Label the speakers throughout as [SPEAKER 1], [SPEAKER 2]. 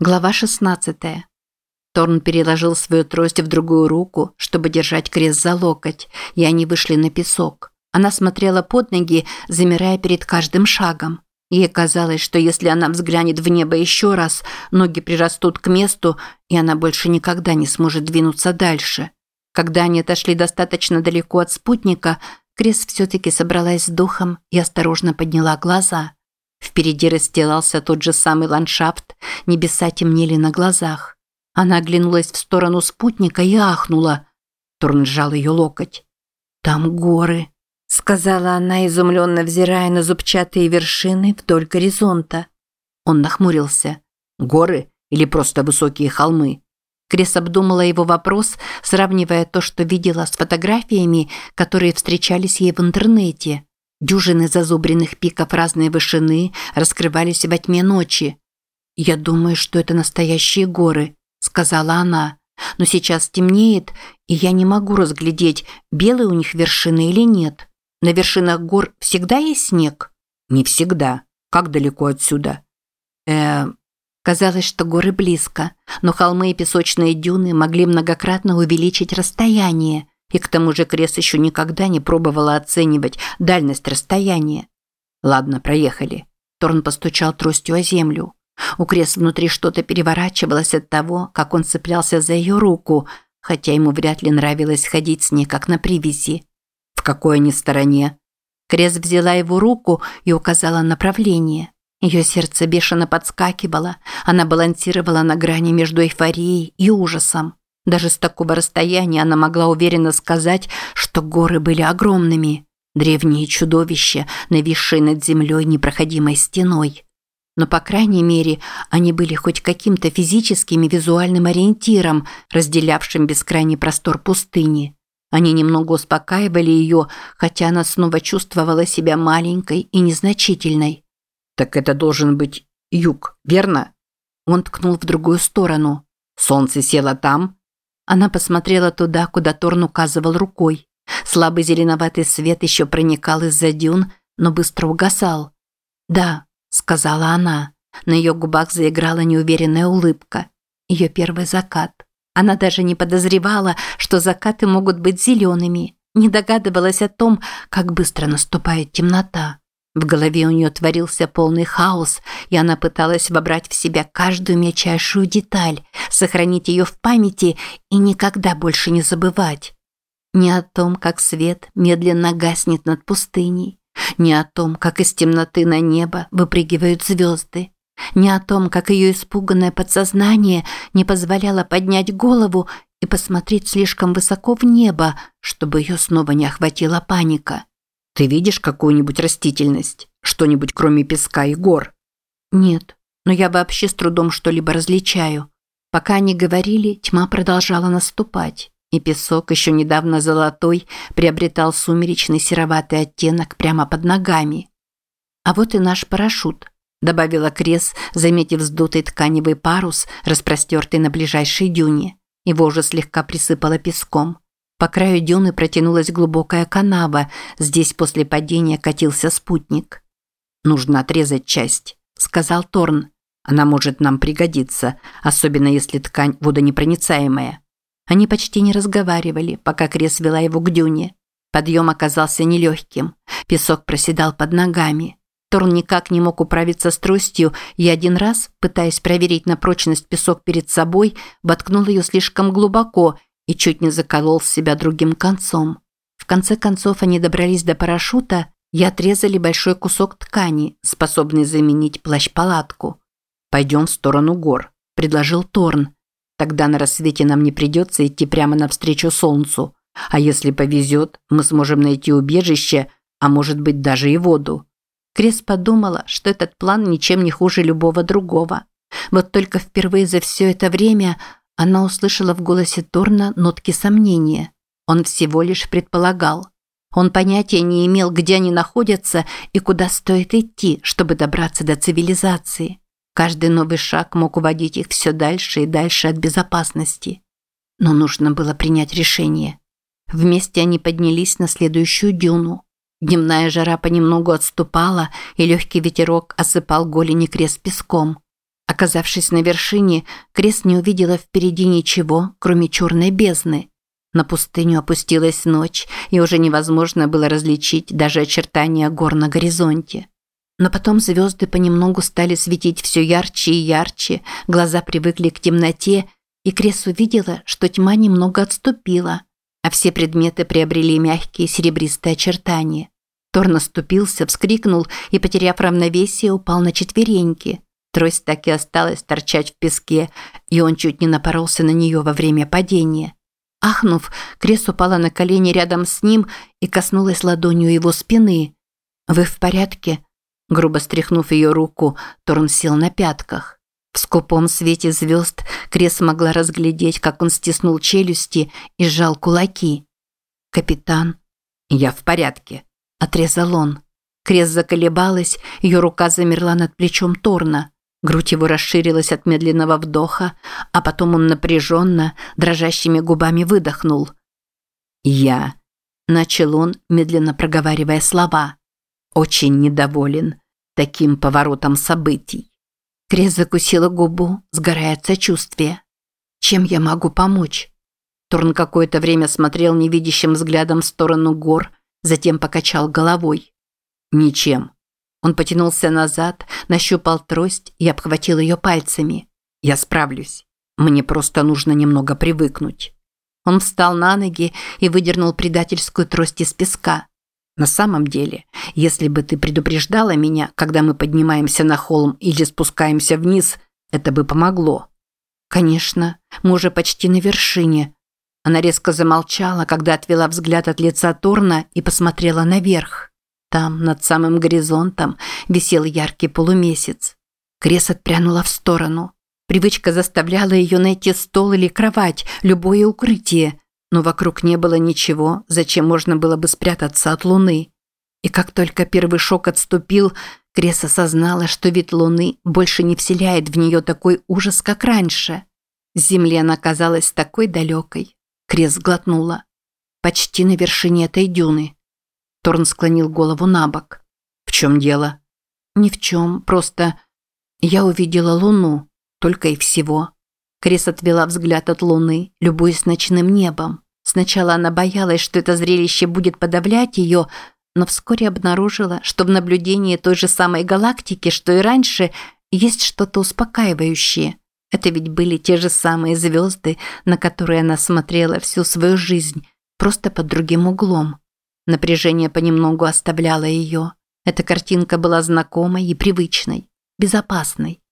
[SPEAKER 1] Глава 16. Торн переложил свою трость в другую руку, чтобы держать крест за локоть, и они вышли на песок. Она смотрела под ноги, замирая перед каждым шагом. Ей казалось, что если она взглянет в небо еще раз, ноги прирастут к месту, и она больше никогда не сможет двинуться дальше. Когда они отошли достаточно далеко от спутника, Крес все-таки собралась с духом и осторожно подняла глаза – Впереди расстилался тот же самый ландшафт, небеса темнели на глазах. Она оглянулась в сторону спутника и ахнула. Торн сжал ее локоть. «Там горы», – сказала она, изумленно взирая на зубчатые вершины вдоль горизонта. Он нахмурился. «Горы или просто высокие холмы?» Крес обдумала его вопрос, сравнивая то, что видела с фотографиями, которые встречались ей в интернете. Дюжины зазубренных пиков разной вышины раскрывались во тьме ночи. «Я думаю, что это настоящие горы», – сказала она. «Но сейчас темнеет, и я не могу разглядеть, белые у них вершины или нет. На вершинах гор всегда есть снег?» «Не всегда. Как далеко отсюда?» «Э, Казалось, что горы близко, но холмы и песочные дюны могли многократно увеличить расстояние, и к тому же Крес еще никогда не пробовала оценивать дальность расстояния. «Ладно, проехали». Торн постучал тростью о землю. У Крес внутри что-то переворачивалось от того, как он цеплялся за ее руку, хотя ему вряд ли нравилось ходить с ней, как на привязи. «В какой они стороне?» Крес взяла его руку и указала направление. Ее сердце бешено подскакивало, она балансировала на грани между эйфорией и ужасом. Даже с такого расстояния она могла уверенно сказать, что горы были огромными. Древние чудовища, нависшие над землей непроходимой стеной. Но, по крайней мере, они были хоть каким-то физическим и визуальным ориентиром, разделявшим бескрайний простор пустыни. Они немного успокаивали ее, хотя она снова чувствовала себя маленькой и незначительной. «Так это должен быть юг, верно?» Он ткнул в другую сторону. «Солнце село там?» Она посмотрела туда, куда Торн указывал рукой. Слабый зеленоватый свет еще проникал из-за дюн, но быстро угасал. «Да», – сказала она. На ее губах заиграла неуверенная улыбка. Ее первый закат. Она даже не подозревала, что закаты могут быть зелеными. Не догадывалась о том, как быстро наступает темнота. В голове у нее творился полный хаос, и она пыталась вобрать в себя каждую мельчайшую деталь, сохранить ее в памяти и никогда больше не забывать. Не о том, как свет медленно гаснет над пустыней, не о том, как из темноты на небо выпрыгивают звезды, не о том, как ее испуганное подсознание не позволяло поднять голову и посмотреть слишком высоко в небо, чтобы ее снова не охватила паника. Ты видишь какую-нибудь растительность? Что-нибудь кроме песка и гор? Нет, но я вообще с трудом что-либо различаю. Пока они говорили, тьма продолжала наступать, и песок, еще недавно золотой, приобретал сумеречный сероватый оттенок прямо под ногами. А вот и наш парашют, добавила Крес, заметив вздутый тканевый парус, распростертый на ближайшей дюне. Его уже слегка присыпало песком. По краю дюны протянулась глубокая канава, здесь после падения катился спутник. «Нужно отрезать часть», – сказал Торн. «Она может нам пригодиться, особенно если ткань водонепроницаемая». Они почти не разговаривали, пока Крес вела его к дюне. Подъем оказался нелегким. Песок проседал под ногами. Торн никак не мог управиться с тростью и один раз, пытаясь проверить на прочность песок перед собой, воткнул ее слишком глубоко и чуть не заколол себя другим концом. В конце концов они добрались до парашюта и отрезали большой кусок ткани, способный заменить плащ-палатку. «Пойдем в сторону гор», – предложил Торн. «Тогда на рассвете нам не придется идти прямо навстречу солнцу. А если повезет, мы сможем найти убежище, а может быть даже и воду». Крес подумала, что этот план ничем не хуже любого другого. Вот только впервые за все это время она услышала в голосе Торна нотки сомнения. Он всего лишь предполагал. Он понятия не имел, где они находятся и куда стоит идти, чтобы добраться до цивилизации. Каждый новый шаг мог уводить их все дальше и дальше от безопасности. Но нужно было принять решение. Вместе они поднялись на следующую дюну. Дневная жара понемногу отступала, и легкий ветерок осыпал голени крест песком. Оказавшись на вершине, Крест не увидела впереди ничего, кроме черной бездны. На пустыню опустилась ночь, и уже невозможно было различить даже очертания гор на горизонте. Но потом звезды понемногу стали светить все ярче и ярче, глаза привыкли к темноте, и Крес увидела, что тьма немного отступила, а все предметы приобрели мягкие серебристые очертания. Тор наступился, вскрикнул и, потеряв равновесие, упал на четвереньки. Трость так и осталась торчать в песке, и он чуть не напоролся на нее во время падения. Ахнув, Крес упала на колени рядом с ним и коснулась ладонью его спины. «Вы в порядке?» Грубо стряхнув ее руку, Торн сел на пятках. В скупом свете звезд Крес могла разглядеть, как он стиснул челюсти и сжал кулаки. «Капитан?» «Я в порядке», – отрезал он. Крес заколебалась, ее рука замерла над плечом Торна. Грудь его расширилась от медленного вдоха, а потом он напряженно, дрожащими губами выдохнул. «Я», – начал он, медленно проговаривая слова, – «очень недоволен таким поворотом событий». Крес закусила губу, сгорая от сочувствия. «Чем я могу помочь?» Торн какое-то время смотрел невидящим взглядом в сторону гор, затем покачал головой. «Ничем. Он потянулся назад, нащупал трость и обхватил ее пальцами. «Я справлюсь. Мне просто нужно немного привыкнуть». Он встал на ноги и выдернул предательскую трость из песка. «На самом деле, если бы ты предупреждала меня, когда мы поднимаемся на холм или спускаемся вниз, это бы помогло». «Конечно, мы уже почти на вершине». Она резко замолчала, когда отвела взгляд от лица Торна и посмотрела наверх. Там, над самым горизонтом, висел яркий полумесяц. Крес отпрянула в сторону. Привычка заставляла ее найти стол или кровать, любое укрытие, но вокруг не было ничего, зачем можно было бы спрятаться от луны. И как только первый шок отступил, Крес осознала, что вид луны больше не вселяет в нее такой ужас, как раньше. С земли она казалась такой далекой. Крес глотнула. Почти на вершине этой дюны. Торн склонил голову на бок. «В чем дело?» «Ни в чем, просто я увидела луну, только и всего». Крис отвела взгляд от луны, любуясь ночным небом. Сначала она боялась, что это зрелище будет подавлять ее, но вскоре обнаружила, что в наблюдении той же самой галактики, что и раньше, есть что-то успокаивающее. Это ведь были те же самые звезды, на которые она смотрела всю свою жизнь, просто под другим углом. Напряжение понемногу оставляло ее. Эта картинка была знакомой и привычной, безопасной.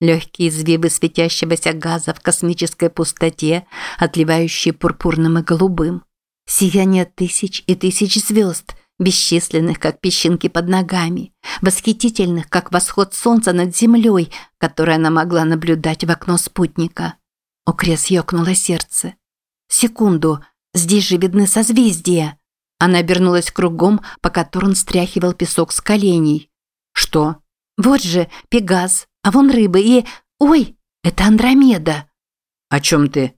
[SPEAKER 1] Легкие извивы светящегося газа в космической пустоте, отливающие пурпурным и голубым. Сияние тысяч и тысяч звезд, бесчисленных, как песчинки под ногами, восхитительных, как восход солнца над землей, которое она могла наблюдать в окно спутника. У Крес ёкнуло сердце. Секунду, здесь же видны созвездия. Она обернулась кругом, пока Торн стряхивал песок с коленей. «Что?» «Вот же, Пегас, а вон рыбы и... Ой, это Андромеда!» «О чем ты?»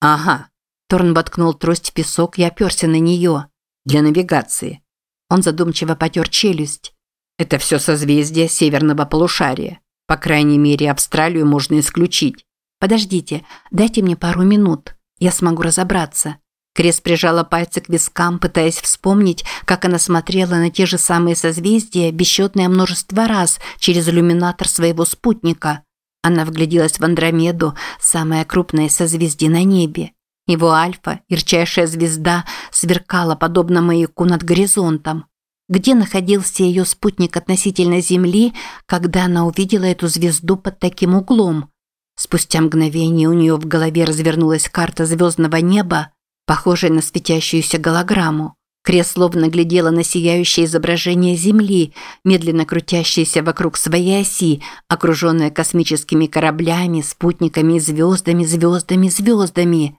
[SPEAKER 1] «Ага». Торн воткнул трость в песок и оперся на нее. «Для навигации». Он задумчиво потер челюсть. «Это все созвездие северного полушария. По крайней мере, Австралию можно исключить. Подождите, дайте мне пару минут. Я смогу разобраться. Крес прижала пальцы к вискам, пытаясь вспомнить, как она смотрела на те же самые созвездия бесчетное множество раз через иллюминатор своего спутника. Она вгляделась в Андромеду, самое крупное созвездие на небе. Его альфа, ярчайшая звезда, сверкала подобно маяку над горизонтом. Где находился ее спутник относительно Земли, когда она увидела эту звезду под таким углом? Спустя мгновение у нее в голове развернулась карта звездного неба, похожей на светящуюся голограмму. Крес словно глядела на сияющее изображение Земли, медленно крутящееся вокруг своей оси, окруженное космическими кораблями, спутниками, звездами, звездами, звездами.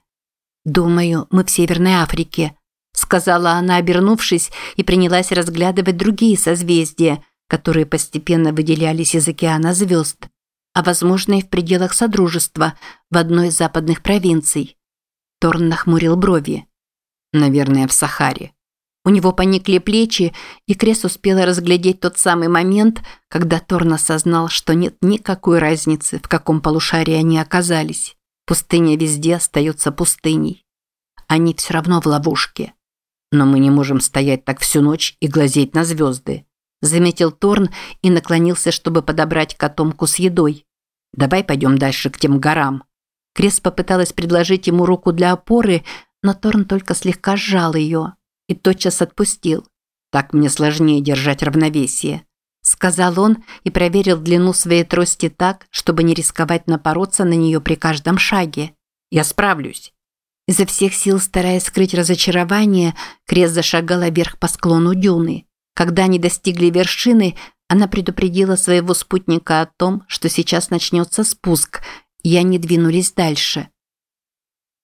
[SPEAKER 1] «Думаю, мы в Северной Африке», – сказала она, обернувшись, и принялась разглядывать другие созвездия, которые постепенно выделялись из океана звезд, а возможно и в пределах Содружества в одной из западных провинций. Торн нахмурил брови. «Наверное, в Сахаре». У него поникли плечи, и Крес успела разглядеть тот самый момент, когда Торн осознал, что нет никакой разницы, в каком полушарии они оказались. Пустыня везде остается пустыней. Они все равно в ловушке. Но мы не можем стоять так всю ночь и глазеть на звезды. Заметил Торн и наклонился, чтобы подобрать котомку с едой. Давай пойдем дальше к тем горам. Крес попыталась предложить ему руку для опоры, но Торн только слегка сжал ее и тотчас отпустил. «Так мне сложнее держать равновесие», – сказал он и проверил длину своей трости так, чтобы не рисковать напороться на нее при каждом шаге. «Я справлюсь». Изо всех сил, стараясь скрыть разочарование, Крес зашагала вверх по склону дюны. Когда они достигли вершины, она предупредила своего спутника о том, что сейчас начнется спуск, и они двинулись дальше –